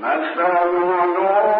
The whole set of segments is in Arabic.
زجاج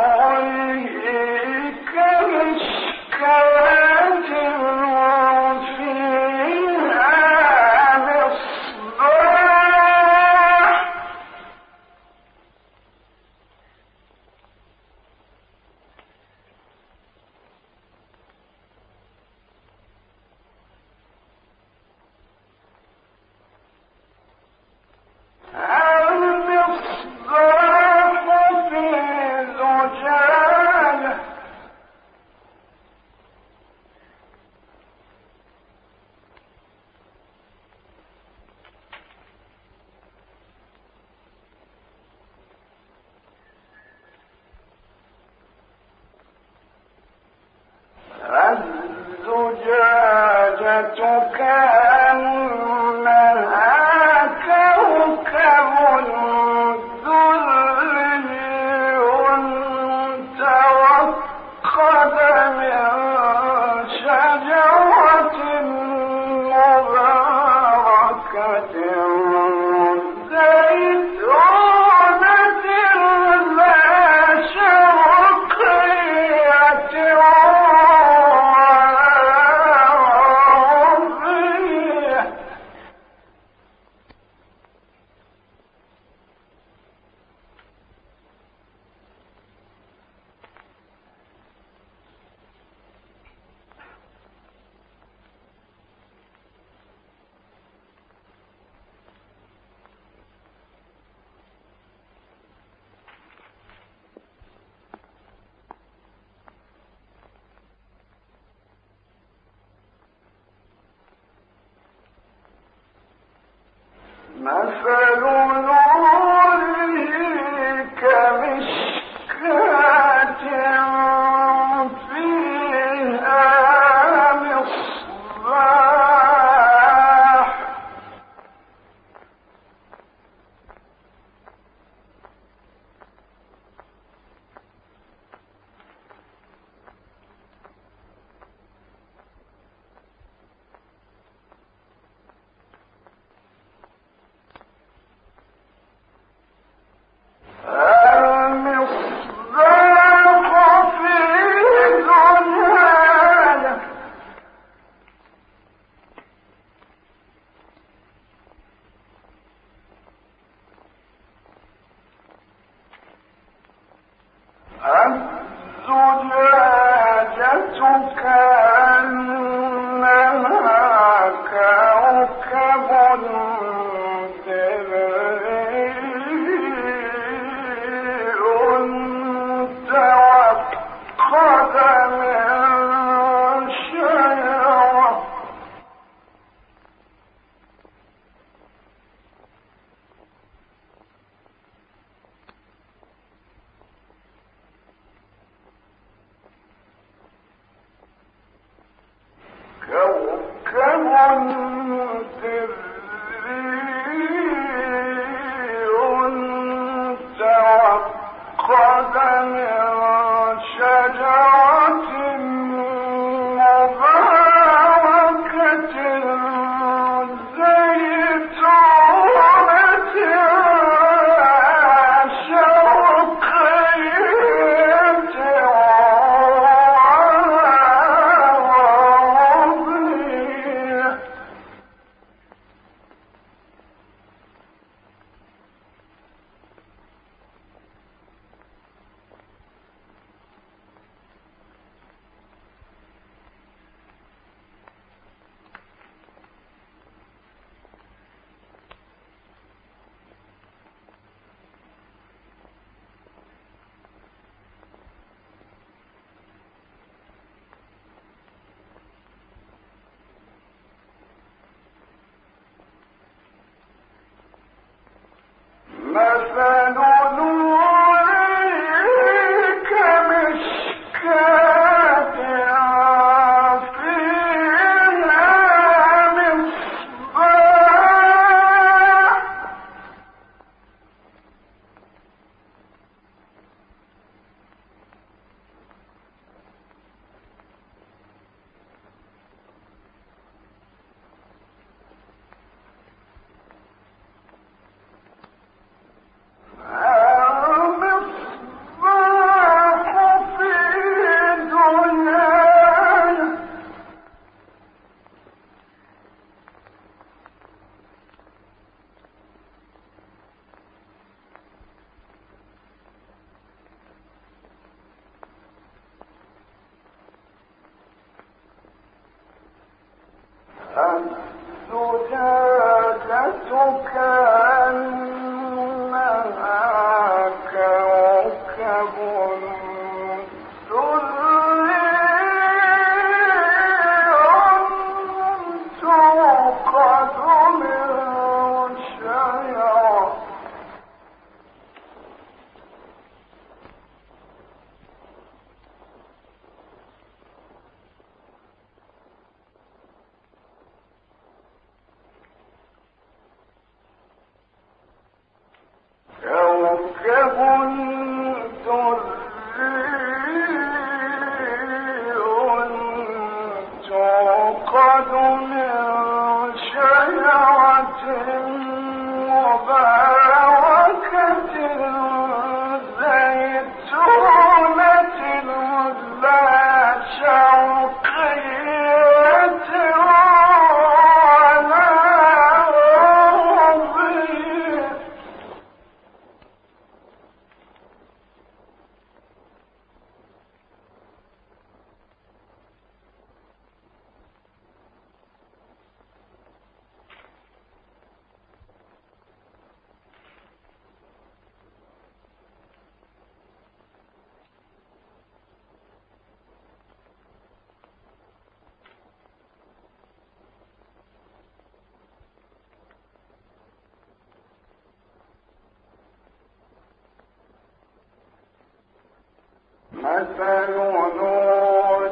مثل نوره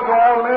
God will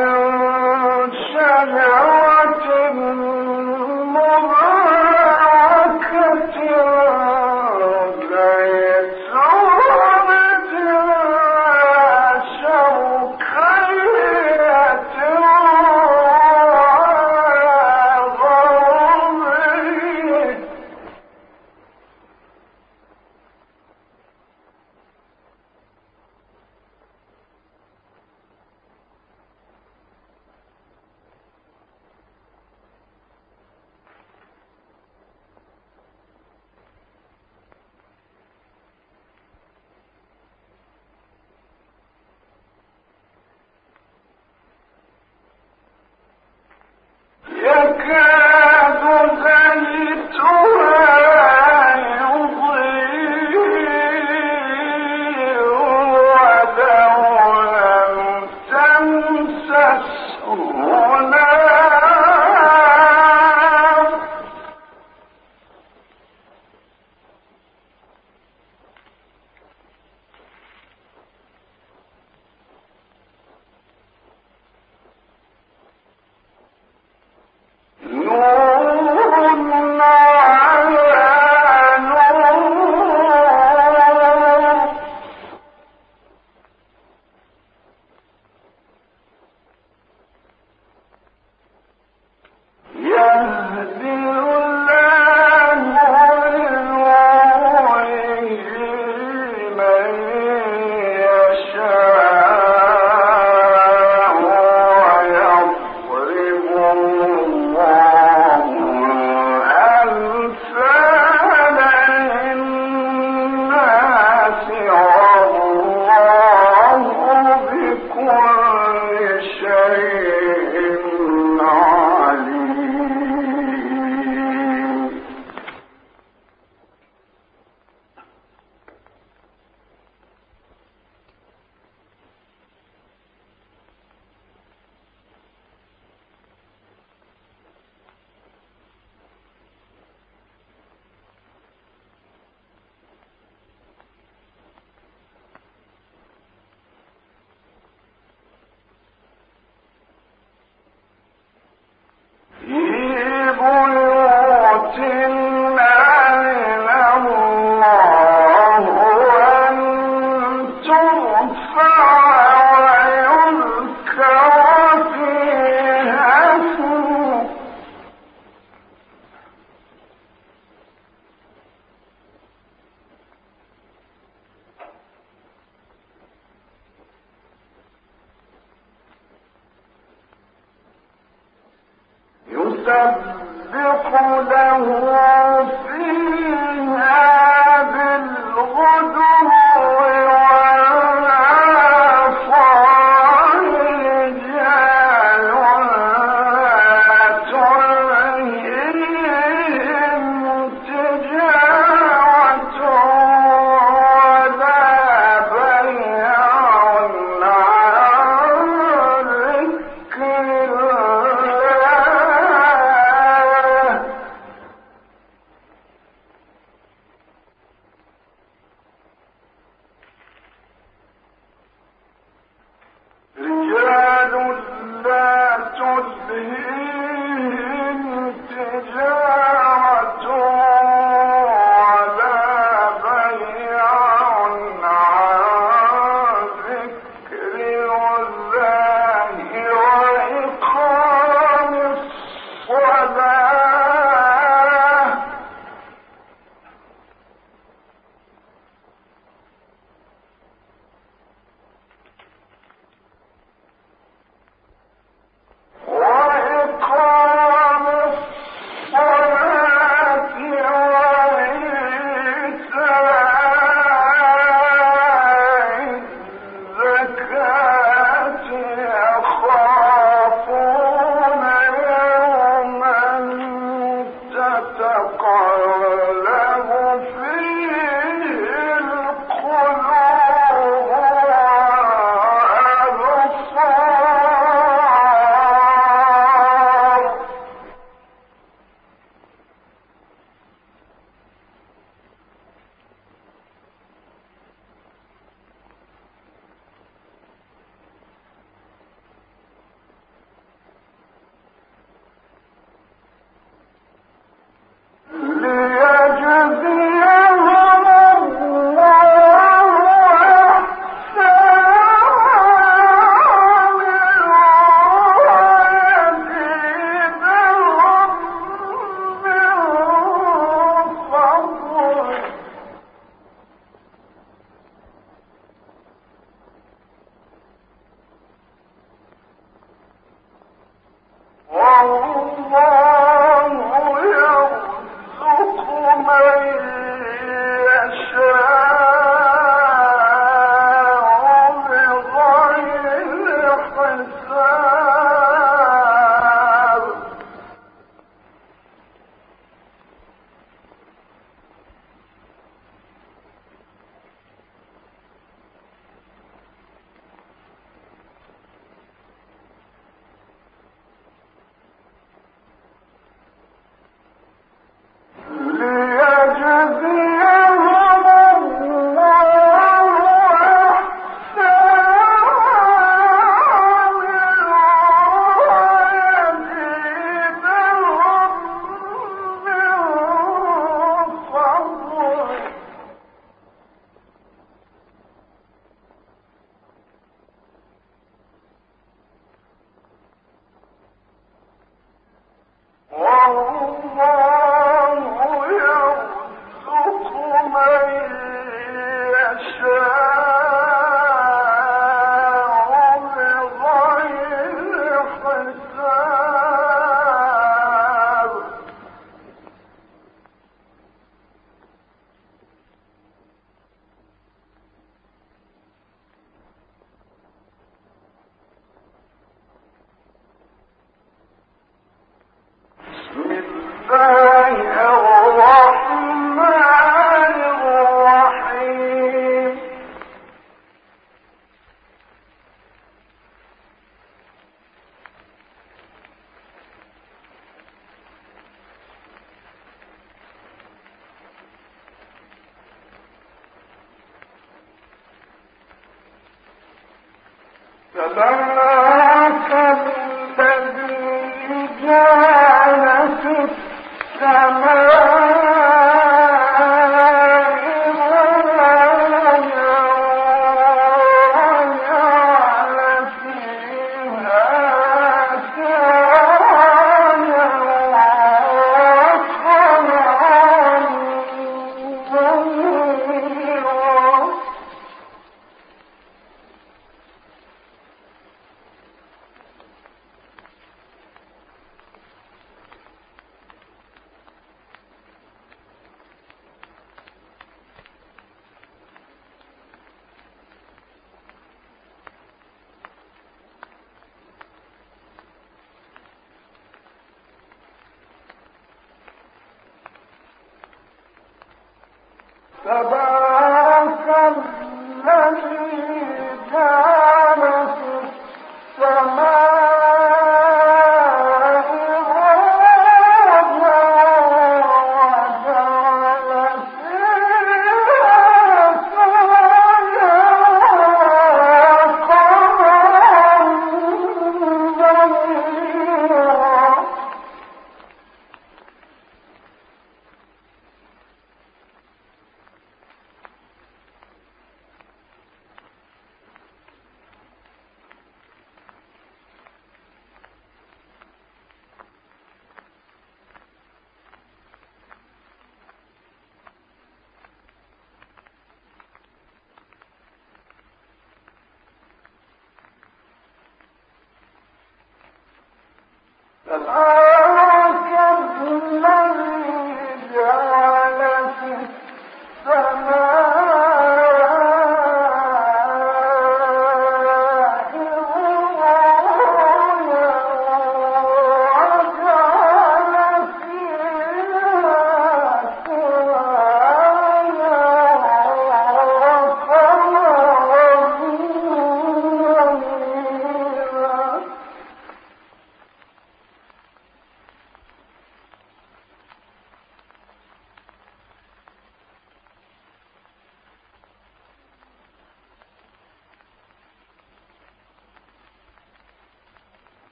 تبارك